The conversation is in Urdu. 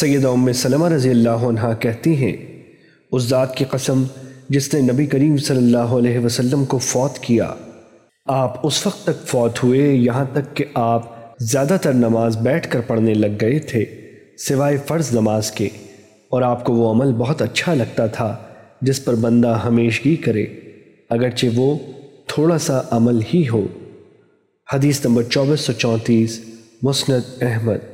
سیدہ ام سلمہ رضی اللہ عنہ کہتی ہیں، اس ذات کی قسم جس نے نبی کریم صلی اللہ علیہ وسلم کو فوت کیا۔ آپ اس وقت تک فوت ہوئے، یہاں تک کہ آپ زیادہ تر نماز بیٹھ کر پڑھنے لگ گئے تھے، سوائے فرض نماز کے۔ اور آپ کو وہ عمل بہت اچھا لگتا تھا، جس پر بندہ ہمیشگی کرے، اگرچہ وہ تھوڑا سا عمل ہی ہو۔ حدیث نمبر چوبیس سو چونتیس، مسند احمد۔